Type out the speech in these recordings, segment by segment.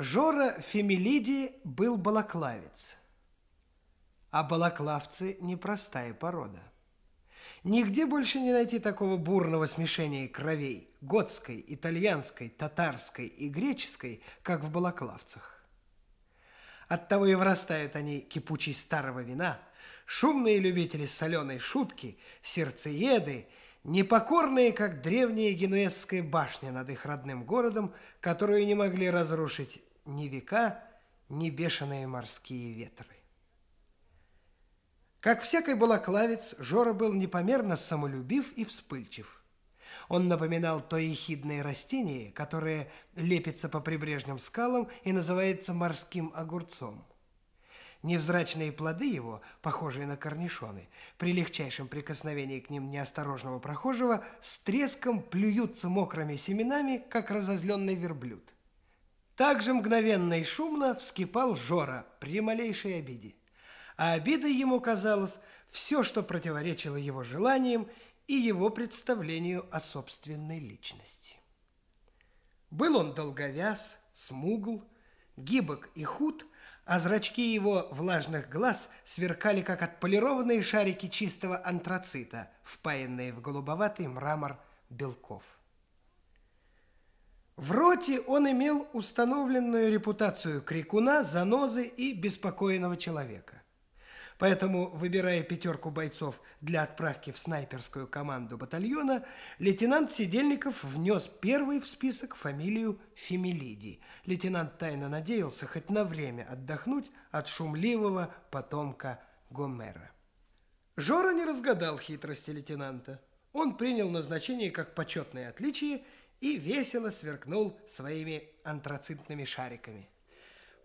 Жора Фемилиди был балаклавец, а балаклавцы – непростая порода. Нигде больше не найти такого бурного смешения кровей – готской, итальянской, татарской и греческой, как в балаклавцах. Оттого и вырастают они кипучей старого вина, шумные любители соленой шутки, сердцееды – непокорные, как древняя генуэзская башня над их родным городом, которую не могли разрушить ни века, ни бешеные морские ветры. Как всякий балаклавец, Жора был непомерно самолюбив и вспыльчив. Он напоминал то ехидное растение, которое лепится по прибрежным скалам и называется морским огурцом. Невзрачные плоды его, похожие на корнишоны, при легчайшем прикосновении к ним неосторожного прохожего, с треском плюются мокрыми семенами, как разозленный верблюд. Так же мгновенно и шумно вскипал Жора при малейшей обиде. А обидой ему казалось все, что противоречило его желаниям и его представлению о собственной личности. Был он долговяз, смугл, гибок и худ – а зрачки его влажных глаз сверкали, как отполированные шарики чистого антрацита, впаянные в голубоватый мрамор белков. В роте он имел установленную репутацию крикуна, занозы и беспокойного человека. Поэтому, выбирая пятерку бойцов для отправки в снайперскую команду батальона, лейтенант Сидельников внес первый в список фамилию Фемилиди. Лейтенант тайно надеялся хоть на время отдохнуть от шумливого потомка Гомера. Жора не разгадал хитрости лейтенанта. Он принял назначение как почетное отличие и весело сверкнул своими антрацитными шариками.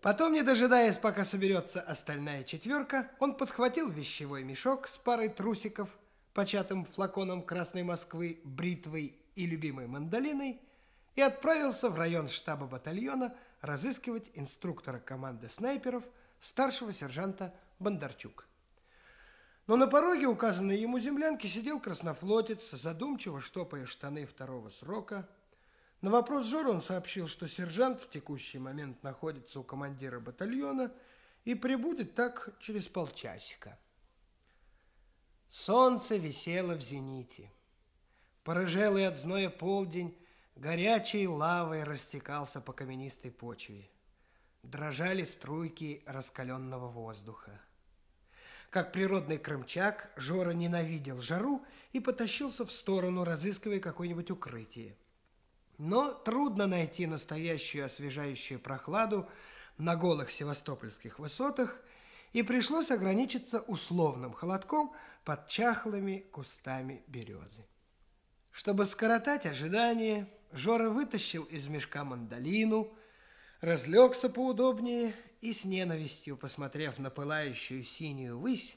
Потом, не дожидаясь, пока соберется остальная четверка, он подхватил вещевой мешок с парой трусиков, початым флаконом Красной Москвы, бритвой и любимой мандолиной и отправился в район штаба батальона разыскивать инструктора команды снайперов, старшего сержанта Бондарчук. Но на пороге указанной ему землянки сидел краснофлотец, задумчиво штопая штаны второго срока – на вопрос Жора он сообщил, что сержант в текущий момент находится у командира батальона и прибудет так через полчасика. Солнце висело в зените. Порыжелый от зноя полдень горячей лавой растекался по каменистой почве. Дрожали струйки раскаленного воздуха. Как природный крымчак, Жора ненавидел жару и потащился в сторону, разыскивая какое-нибудь укрытие. Но трудно найти настоящую освежающую прохладу на голых севастопольских высотах, и пришлось ограничиться условным холодком под чахлыми кустами березы. Чтобы скоротать ожидание, Жора вытащил из мешка мандолину, разлегся поудобнее и с ненавистью, посмотрев на пылающую синюю высь,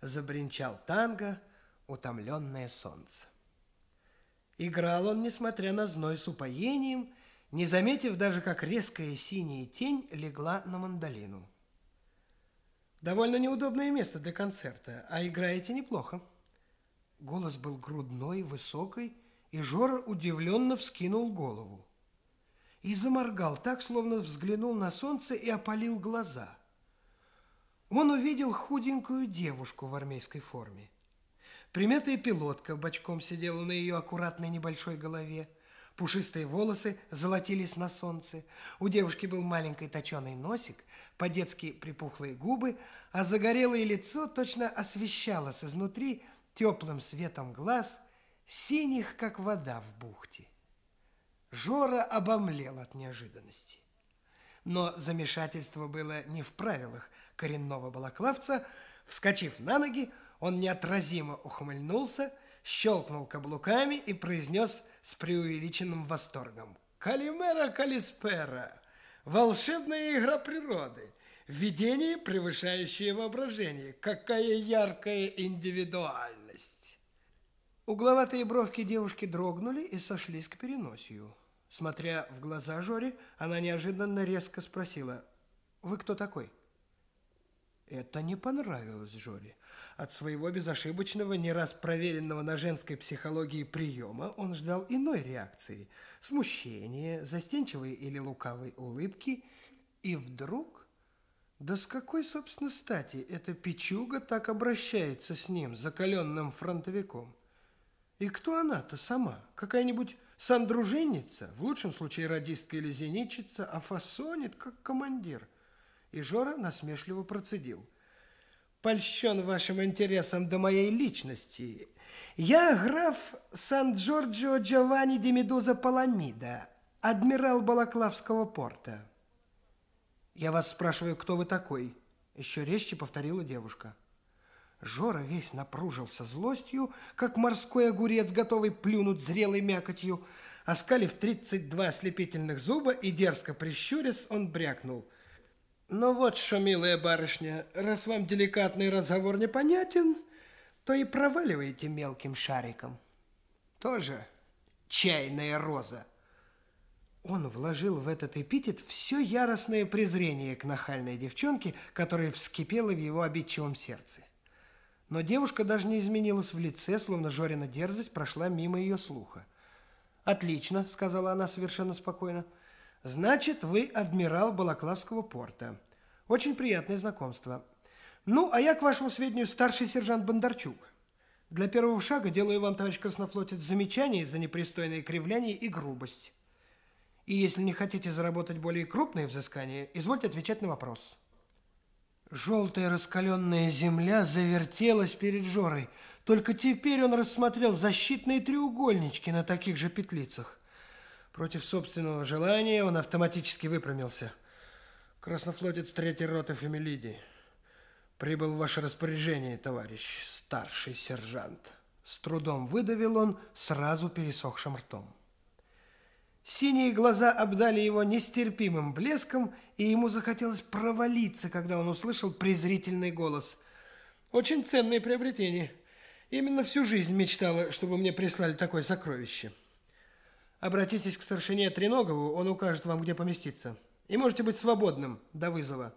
забринчал танго «Утомленное солнце». Играл он, несмотря на зной, с упоением, не заметив даже, как резкая синяя тень легла на мандолину. Довольно неудобное место для концерта, а играете неплохо. Голос был грудной, высокий, и Жора удивленно вскинул голову. И заморгал так, словно взглянул на солнце и опалил глаза. Он увидел худенькую девушку в армейской форме. Примятая пилотка бочком сидела на ее аккуратной небольшой голове. Пушистые волосы золотились на солнце. У девушки был маленький точеный носик, по-детски припухлые губы, а загорелое лицо точно освещалось изнутри теплым светом глаз, синих, как вода в бухте. Жора обомлел от неожиданности. Но замешательство было не в правилах коренного балаклавца. Вскочив на ноги, он неотразимо ухмыльнулся, щелкнул каблуками и произнес с преувеличенным восторгом. «Калимера Калиспера! Волшебная игра природы! Видение, превышающее воображение! Какая яркая индивидуальность!» Угловатые бровки девушки дрогнули и сошлись к переносию. Смотря в глаза Жоре, она неожиданно резко спросила, «Вы кто такой?» Это не понравилось Жоре. От своего безошибочного, не раз проверенного на женской психологии приема он ждал иной реакции. Смущения, застенчивой или лукавой улыбки. И вдруг... Да с какой, собственно, стати эта печуга так обращается с ним, закаленным фронтовиком? И кто она-то сама? Какая-нибудь сандруженница, в лучшем случае радистка или зенитчица, а фасонит, как командир. И Жора насмешливо процедил – польщен вашим интересом до моей личности. Я граф Сан-Джорджио Джованни де Медуза Паламида, адмирал Балаклавского порта. Я вас спрашиваю, кто вы такой? Еще резче повторила девушка. Жора весь напружился злостью, как морской огурец, готовый плюнуть зрелой мякотью. Оскалив тридцать два ослепительных зуба и дерзко прищурясь, он брякнул – ну вот что, милая барышня, раз вам деликатный разговор непонятен, то и проваливайте мелким шариком. Тоже чайная роза. Он вложил в этот эпитет все яростное презрение к нахальной девчонке, которая вскипела в его обидчивом сердце. Но девушка даже не изменилась в лице, словно Жорина дерзость прошла мимо ее слуха. «Отлично», — сказала она совершенно спокойно. Значит, вы адмирал Балаклавского порта. Очень приятное знакомство. Ну, а я, к вашему сведению, старший сержант Бондарчук. Для первого шага делаю вам, товарищ краснофлотец, замечание за непристойные кривляние и грубость. И если не хотите заработать более крупные взыскания, извольте отвечать на вопрос. Желтая раскаленная земля завертелась перед Жорой. Только теперь он рассмотрел защитные треугольнички на таких же петлицах. Против собственного желания он автоматически выпрямился. Краснофлотец третьей роты Фемилиди. Прибыл в ваше распоряжение, товарищ старший сержант. С трудом выдавил он сразу пересохшим ртом. Синие глаза обдали его нестерпимым блеском, и ему захотелось провалиться, когда он услышал презрительный голос. «Очень ценное приобретение. Именно всю жизнь мечтала, чтобы мне прислали такое сокровище». Обратитесь к старшине Треногову, он укажет вам, где поместиться. И можете быть свободным до вызова.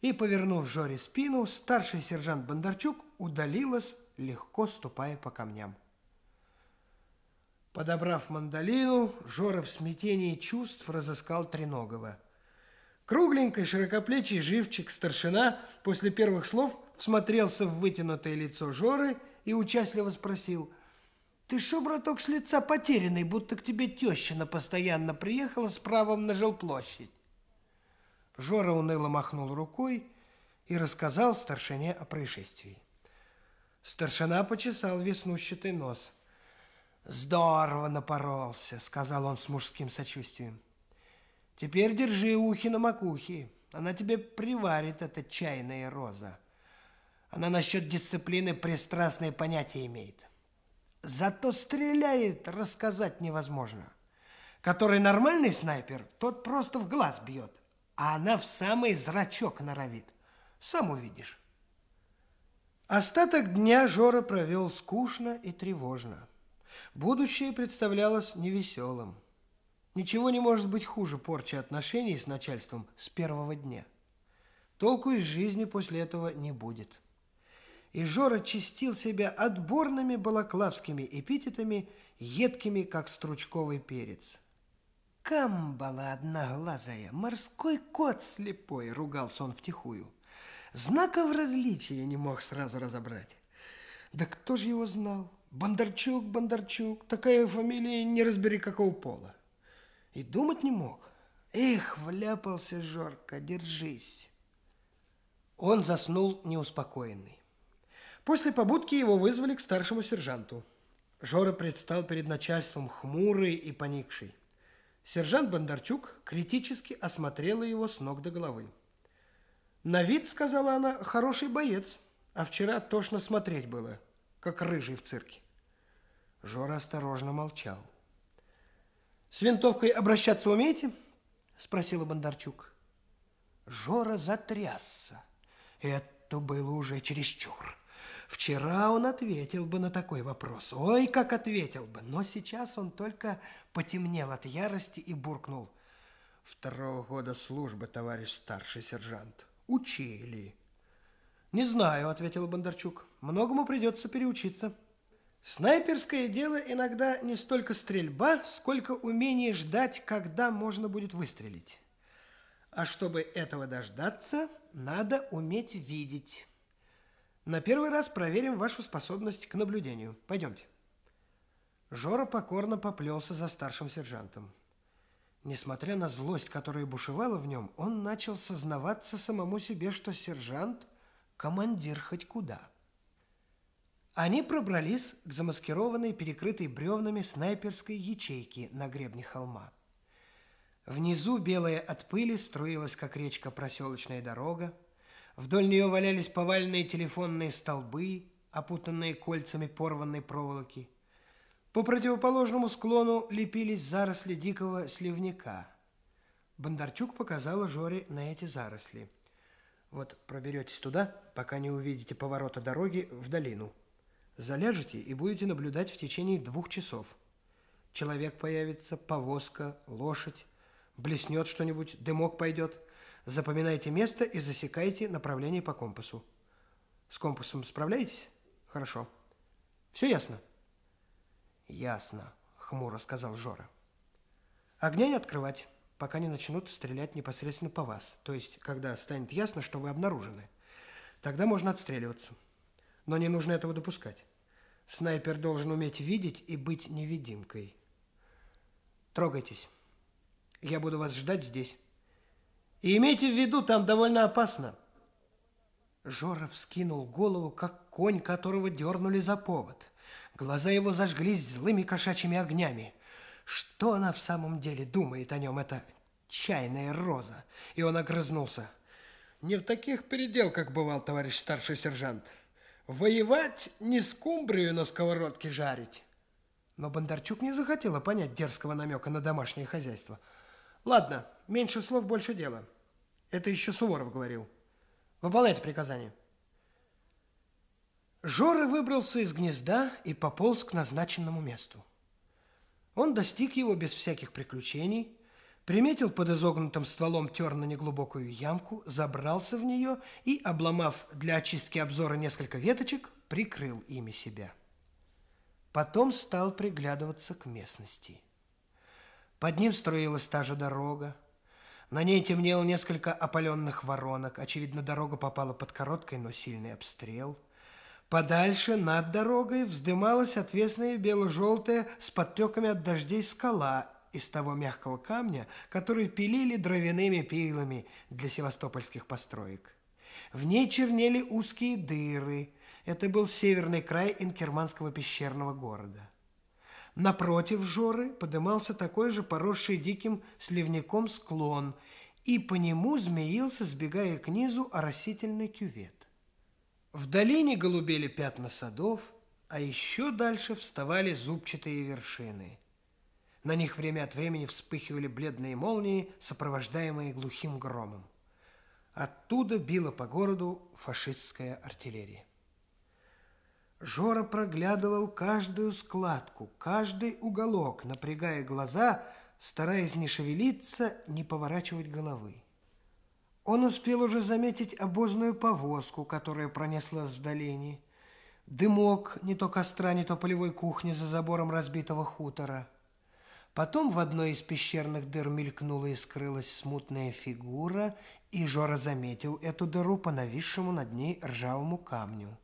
И, повернув Жоре спину, старший сержант Бондарчук удалилась, легко ступая по камням. Подобрав мандолину, Жора в смятении чувств разыскал Треногова. Кругленький, широкоплечий живчик старшина после первых слов всмотрелся в вытянутое лицо Жоры и участливо спросил – ты что, браток, с лица потерянный, будто к тебе тещина постоянно приехала с правом на жилплощадь? Жора уныло махнул рукой и рассказал старшине о происшествии. Старшина почесал веснущатый нос. «Здорово напоролся», — сказал он с мужским сочувствием. «Теперь держи ухи на макухе. Она тебе приварит, эта чайная роза. Она насчет дисциплины пристрастное понятие имеет». Зато стреляет, рассказать невозможно. Который нормальный снайпер, тот просто в глаз бьет, а она в самый зрачок норовит. Сам увидишь. Остаток дня Жора провел скучно и тревожно. Будущее представлялось невеселым. Ничего не может быть хуже порчи отношений с начальством с первого дня. Толку из жизни после этого не будет и Жора чистил себя отборными балаклавскими эпитетами, едкими, как стручковый перец. «Камбала одноглазая, морской кот слепой!» — ругался он втихую. Знаков различия не мог сразу разобрать. Да кто же его знал? Бондарчук, Бондарчук, такая фамилия, не разбери какого пола. И думать не мог. Эх, вляпался Жорка, держись. Он заснул неуспокоенный. После побудки его вызвали к старшему сержанту. Жора предстал перед начальством хмурый и поникший. Сержант Бондарчук критически осмотрела его с ног до головы. «На вид, — сказала она, — хороший боец, а вчера тошно смотреть было, как рыжий в цирке». Жора осторожно молчал. «С винтовкой обращаться умеете?» — спросила Бондарчук. Жора затрясся. Это было уже чересчур. Вчера он ответил бы на такой вопрос. Ой, как ответил бы. Но сейчас он только потемнел от ярости и буркнул. Второго года службы, товарищ старший сержант. Учили. Не знаю, ответил Бондарчук. Многому придется переучиться. Снайперское дело иногда не столько стрельба, сколько умение ждать, когда можно будет выстрелить. А чтобы этого дождаться, надо уметь видеть. На первый раз проверим вашу способность к наблюдению. Пойдемте. Жора покорно поплелся за старшим сержантом. Несмотря на злость, которая бушевала в нем, он начал сознаваться самому себе, что сержант – командир хоть куда. Они пробрались к замаскированной, перекрытой бревнами снайперской ячейке на гребне холма. Внизу, белая от пыли, струилась, как речка, проселочная дорога. Вдоль нее валялись поваленные телефонные столбы, опутанные кольцами порванной проволоки – по противоположному склону лепились заросли дикого сливника. Бондарчук показала Жоре на эти заросли. Вот проберетесь туда, пока не увидите поворота дороги в долину. Заляжете и будете наблюдать в течение двух часов. Человек появится, повозка, лошадь, блеснет что-нибудь, дымок пойдет. Запоминайте место и засекайте направление по компасу. С компасом справляетесь? Хорошо. Все ясно? Ясно, хмуро сказал Жора. Огня не открывать, пока не начнут стрелять непосредственно по вас. То есть, когда станет ясно, что вы обнаружены. Тогда можно отстреливаться. Но не нужно этого допускать. Снайпер должен уметь видеть и быть невидимкой. Трогайтесь. Я буду вас ждать здесь. И имейте в виду, там довольно опасно. Жора вскинул голову, как конь, которого дернули за повод. Глаза его зажглись злыми кошачьими огнями. Что она в самом деле думает о нем, эта чайная роза? И он огрызнулся. Не в таких переделках бывал товарищ старший сержант. Воевать не скумбрию на сковородке жарить. Но Бондарчук не захотела понять дерзкого намека на домашнее хозяйство. Ладно, меньше слов, больше дела. Это еще Суворов говорил. Выполняйте приказание. Жора выбрался из гнезда и пополз к назначенному месту. Он достиг его без всяких приключений, приметил под изогнутым стволом терна неглубокую ямку, забрался в нее и, обломав для очистки обзора несколько веточек, прикрыл ими себя. Потом стал приглядываться к местности. Под ним строилась та же дорога. На ней темнело несколько опаленных воронок. Очевидно, дорога попала под короткий, но сильный обстрел – Подальше над дорогой вздымалась отвесная бело-желтая с подтеками от дождей скала из того мягкого камня, который пилили дровяными пилами для севастопольских построек. В ней чернели узкие дыры. Это был северный край инкерманского пещерного города. Напротив Жоры подымался такой же поросший диким сливняком склон, и по нему змеился, сбегая к низу, оросительный кювет. В долине голубели пятна садов, а еще дальше вставали зубчатые вершины. На них время от времени вспыхивали бледные молнии, сопровождаемые глухим громом. Оттуда била по городу фашистская артиллерия. Жора проглядывал каждую складку, каждый уголок, напрягая глаза, стараясь не шевелиться, не поворачивать головы. Он успел уже заметить обозную повозку, которая пронеслась в долине. Дымок не то костра, не то полевой кухни за забором разбитого хутора. Потом в одной из пещерных дыр мелькнула и скрылась смутная фигура, и Жора заметил эту дыру по нависшему над ней ржавому камню.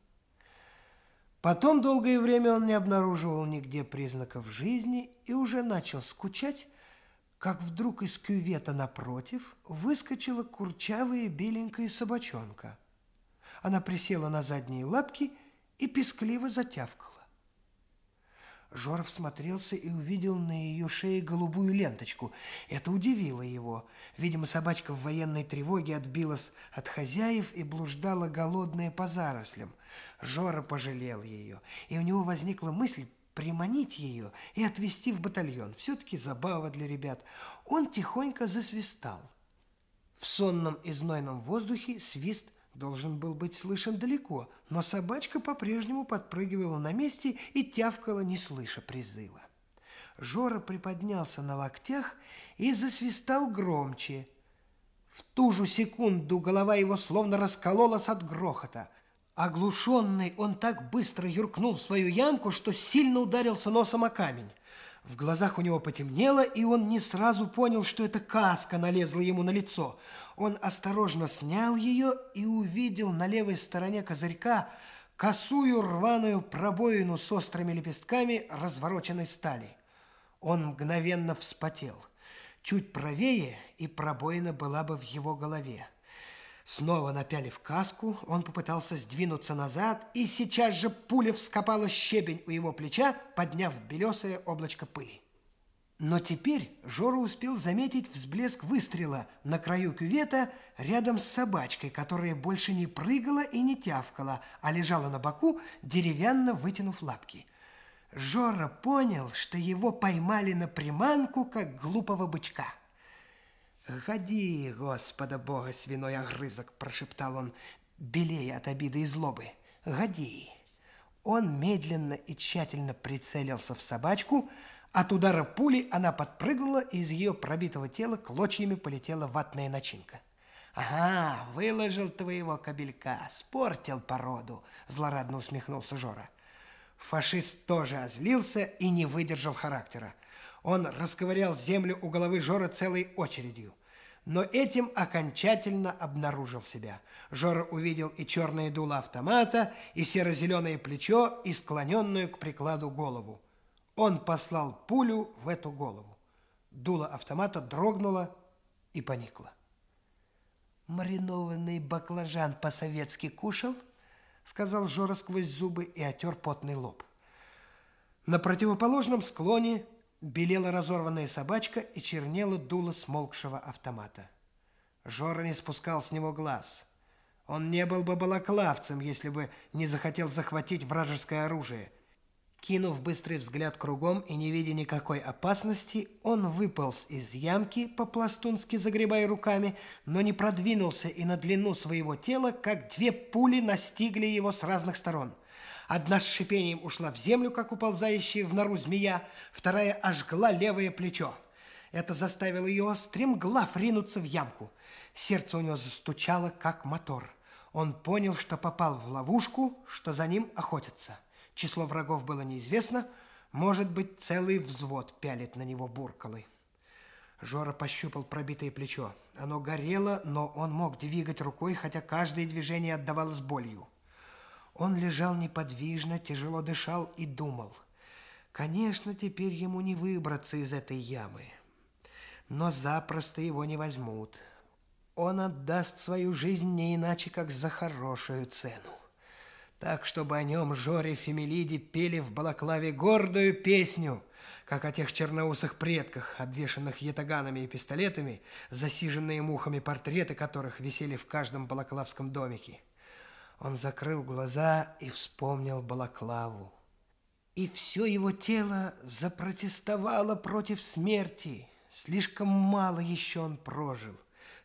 Потом долгое время он не обнаруживал нигде признаков жизни и уже начал скучать, как вдруг из кювета напротив выскочила курчавая беленькая собачонка. Она присела на задние лапки и пескливо затявкала. Жоров смотрелся и увидел на ее шее голубую ленточку. Это удивило его. Видимо, собачка в военной тревоге отбилась от хозяев и блуждала голодная по зарослям. Жора пожалел ее, и у него возникла мысль приманить ее и отвезти в батальон. Все-таки забава для ребят. Он тихонько засвистал. В сонном и знойном воздухе свист должен был быть слышен далеко, но собачка по-прежнему подпрыгивала на месте и тявкала, не слыша призыва. Жора приподнялся на локтях и засвистал громче. В ту же секунду голова его словно раскололась от грохота – Оглушенный, он так быстро юркнул в свою ямку, что сильно ударился носом о камень. В глазах у него потемнело, и он не сразу понял, что это каска налезла ему на лицо. Он осторожно снял ее и увидел на левой стороне козырька косую рваную пробоину с острыми лепестками развороченной стали. Он мгновенно вспотел. Чуть правее, и пробоина была бы в его голове. Снова напялив каску, он попытался сдвинуться назад, и сейчас же пуля вскопала щебень у его плеча, подняв белесое облачко пыли. Но теперь Жора успел заметить взблеск выстрела на краю кювета рядом с собачкой, которая больше не прыгала и не тявкала, а лежала на боку, деревянно вытянув лапки. Жора понял, что его поймали на приманку, как глупого бычка. «Годи, Господа Бога, свиной огрызок!» – прошептал он, белее от обиды и злобы. «Годи!» Он медленно и тщательно прицелился в собачку. От удара пули она подпрыгнула, и из ее пробитого тела клочьями полетела ватная начинка. «Ага, выложил твоего кобелька, спортил породу!» – злорадно усмехнулся Жора. Фашист тоже озлился и не выдержал характера. Он расковырял землю у головы Жора целой очередью но этим окончательно обнаружил себя. Жора увидел и черное дуло автомата, и серо-зеленое плечо, и склоненную к прикладу голову. Он послал пулю в эту голову. Дуло автомата дрогнуло и поникло. «Маринованный баклажан по-советски кушал?» сказал Жора сквозь зубы и отер потный лоб. На противоположном склоне белела разорванная собачка и чернела дуло смолкшего автомата. Жора не спускал с него глаз. Он не был бы балаклавцем, если бы не захотел захватить вражеское оружие. Кинув быстрый взгляд кругом и не видя никакой опасности, он выполз из ямки, по-пластунски загребая руками, но не продвинулся и на длину своего тела, как две пули настигли его с разных сторон – Одна с шипением ушла в землю, как уползающая в нору змея, вторая ожгла левое плечо. Это заставило ее стремглав ринуться в ямку. Сердце у него застучало, как мотор. Он понял, что попал в ловушку, что за ним охотятся. Число врагов было неизвестно, может быть, целый взвод пялит на него буркалы. Жора пощупал пробитое плечо. Оно горело, но он мог двигать рукой, хотя каждое движение отдавалось болью. Он лежал неподвижно, тяжело дышал и думал. Конечно, теперь ему не выбраться из этой ямы. Но запросто его не возьмут. Он отдаст свою жизнь не иначе, как за хорошую цену. Так, чтобы о нем Жоре Фемелиде пели в балаклаве гордую песню, как о тех черноусых предках, обвешанных ятаганами и пистолетами, засиженные мухами портреты которых висели в каждом балаклавском домике. Он закрыл глаза и вспомнил балаклаву. И все его тело запротестовало против смерти. Слишком мало еще он прожил.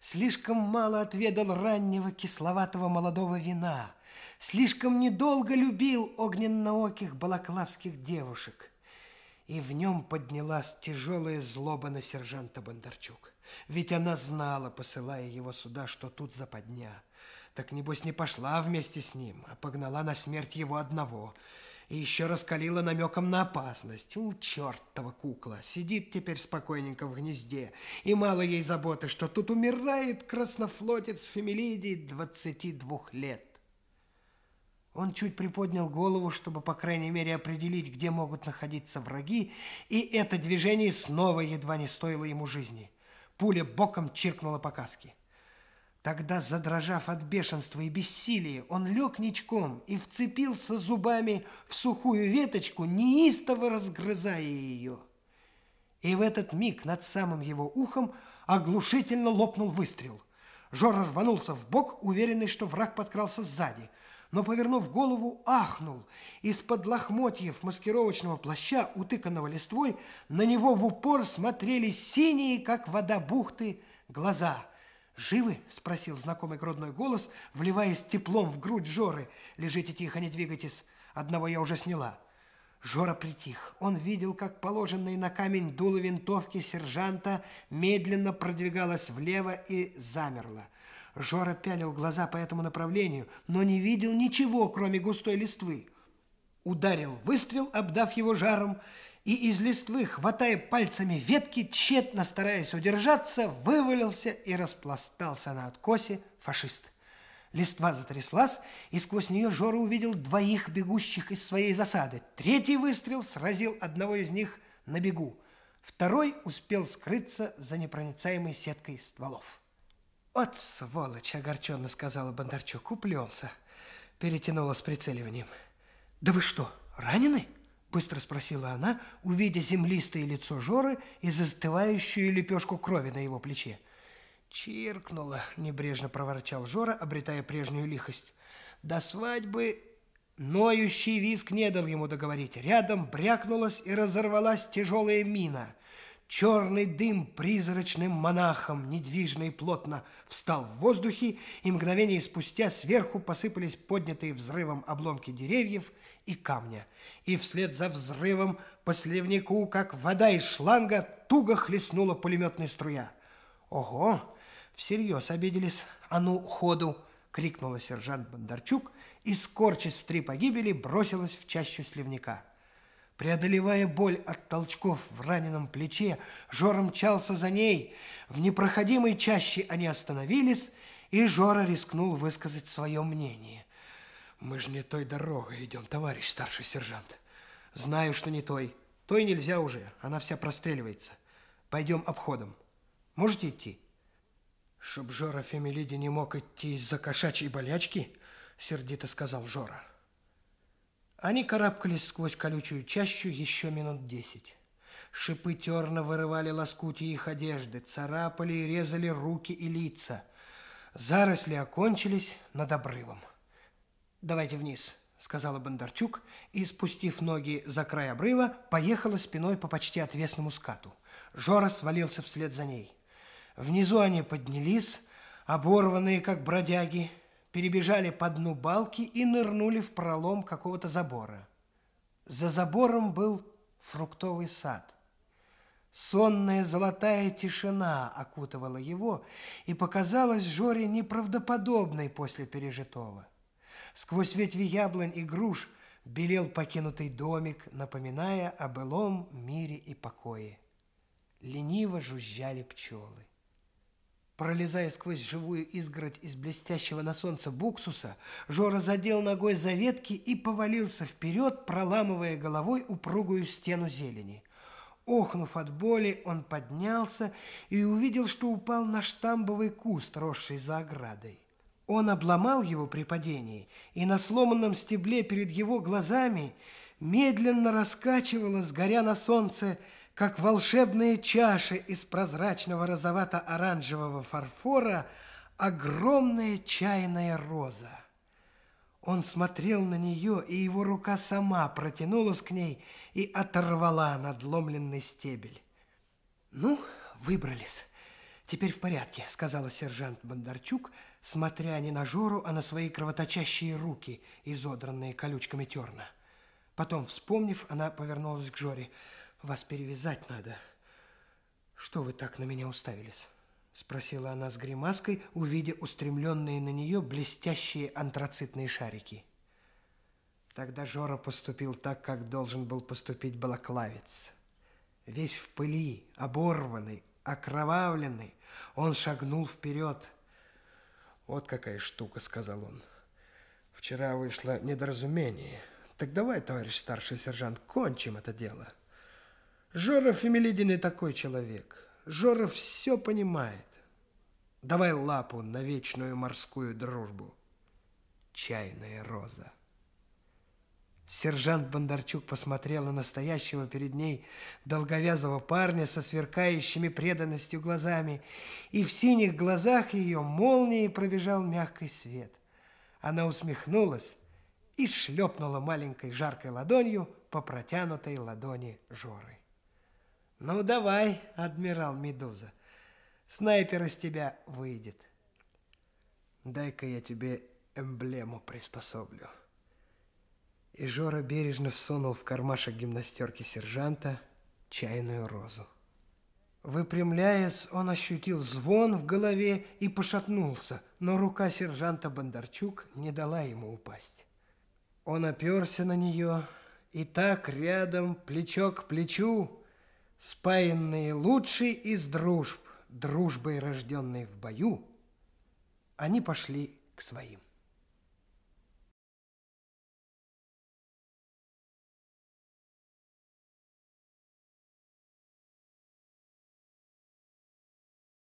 Слишком мало отведал раннего кисловатого молодого вина. Слишком недолго любил огненнооких балаклавских девушек. И в нем поднялась тяжелая злоба на сержанта Бондарчук. Ведь она знала, посылая его сюда, что тут западня – так, небось, не пошла вместе с ним, а погнала на смерть его одного. И еще раскалила намеком на опасность. У, чертова кукла, сидит теперь спокойненько в гнезде. И мало ей заботы, что тут умирает краснофлотец Фемилидий 22 лет. Он чуть приподнял голову, чтобы, по крайней мере, определить, где могут находиться враги, и это движение снова едва не стоило ему жизни. Пуля боком чиркнула по каске. Тогда, задрожав от бешенства и бессилия, он лег ничком и вцепился зубами в сухую веточку, неистово разгрызая ее. И в этот миг над самым его ухом оглушительно лопнул выстрел. Жора рванулся в бок, уверенный, что враг подкрался сзади, но, повернув голову, ахнул. Из-под лохмотьев маскировочного плаща, утыканного листвой, на него в упор смотрели синие, как вода бухты, глаза – «Живы?» – спросил знакомый грудной голос, вливаясь теплом в грудь Жоры. «Лежите тихо, не двигайтесь. Одного я уже сняла». Жора притих. Он видел, как положенная на камень дуло винтовки сержанта медленно продвигалась влево и замерла. Жора пялил глаза по этому направлению, но не видел ничего, кроме густой листвы. Ударил выстрел, обдав его жаром, и из листвы, хватая пальцами ветки, тщетно стараясь удержаться, вывалился и распластался на откосе фашист. Листва затряслась, и сквозь нее Жора увидел двоих бегущих из своей засады. Третий выстрел сразил одного из них на бегу. Второй успел скрыться за непроницаемой сеткой стволов. «От сволочь!» – огорченно сказала Бондарчук. «Уплелся!» – перетянула с прицеливанием. «Да вы что, ранены?» – быстро спросила она, увидя землистое лицо Жоры и застывающую лепешку крови на его плече. «Чиркнула!» – небрежно проворчал Жора, обретая прежнюю лихость. «До свадьбы Ноющий виск не дал ему договорить. Рядом брякнулась и разорвалась тяжелая мина. Черный дым призрачным монахом, недвижно и плотно, встал в воздухе, и мгновение спустя сверху посыпались поднятые взрывом обломки деревьев и камня. И вслед за взрывом по сливнику, как вода из шланга, туго хлестнула пулеметная струя. «Ого! Всерьез обиделись! А ну, ходу!» — крикнула сержант Бондарчук — и, скорчась в три погибели, бросилась в чащу сливника. Преодолевая боль от толчков в раненом плече, Жора мчался за ней. В непроходимой чаще они остановились, и Жора рискнул высказать свое мнение. «Мы же не той дорогой идем, товарищ старший сержант. Знаю, что не той. Той нельзя уже, она вся простреливается. Пойдем обходом. Можете идти?» Чтоб Жора Фемелиди не мог идти из-за кошачьей болячки –— сердито сказал Жора. Они карабкались сквозь колючую чащу еще минут десять. Шипы терна вырывали лоскути их одежды, царапали и резали руки и лица. Заросли окончились над обрывом. «Давайте вниз», — сказала Бондарчук, и, спустив ноги за край обрыва, поехала спиной по почти отвесному скату. Жора свалился вслед за ней. Внизу они поднялись, оборванные, как бродяги, перебежали по дну балки и нырнули в пролом какого-то забора. За забором был фруктовый сад. Сонная золотая тишина окутывала его и показалась Жоре неправдоподобной после пережитого. Сквозь ветви яблонь и груш белел покинутый домик, напоминая о былом мире и покое. Лениво жужжали пчелы. Пролезая сквозь живую изгородь из блестящего на солнце буксуса, Жора задел ногой за ветки и повалился вперед, проламывая головой упругую стену зелени. Охнув от боли, он поднялся и увидел, что упал на штамбовый куст, росший за оградой. Он обломал его при падении, и на сломанном стебле перед его глазами медленно раскачивалась, горя на солнце, как волшебные чаши из прозрачного розовато-оранжевого фарфора, огромная чайная роза. Он смотрел на нее, и его рука сама протянулась к ней и оторвала надломленный стебель. «Ну, выбрались. Теперь в порядке», — сказала сержант Бондарчук, смотря не на Жору, а на свои кровоточащие руки, изодранные колючками терна. Потом, вспомнив, она повернулась к Жоре. Вас перевязать надо. Что вы так на меня уставились? Спросила она с гримаской, увидя устремленные на нее блестящие антрацитные шарики. Тогда Жора поступил так, как должен был поступить балаклавец. Весь в пыли, оборванный, окровавленный, он шагнул вперед. «Вот какая штука», — сказал он. «Вчера вышло недоразумение. Так давай, товарищ старший сержант, кончим это дело». Жора Фемелидин такой человек. Жора все понимает. Давай лапу на вечную морскую дружбу. Чайная роза. Сержант Бондарчук посмотрел на настоящего перед ней долговязого парня со сверкающими преданностью глазами, и в синих глазах ее молнией пробежал мягкий свет. Она усмехнулась и шлепнула маленькой жаркой ладонью по протянутой ладони Жоры. Ну, давай, адмирал Медуза, снайпер из тебя выйдет. Дай-ка я тебе эмблему приспособлю. И Жора бережно всунул в кармашек гимнастерки сержанта чайную розу. Выпрямляясь, он ощутил звон в голове и пошатнулся, но рука сержанта Бондарчук не дала ему упасть. Он оперся на нее, и так рядом, плечо к плечу, Спаянные лучшей из дружб, дружбой рожденной в бою, они пошли к своим.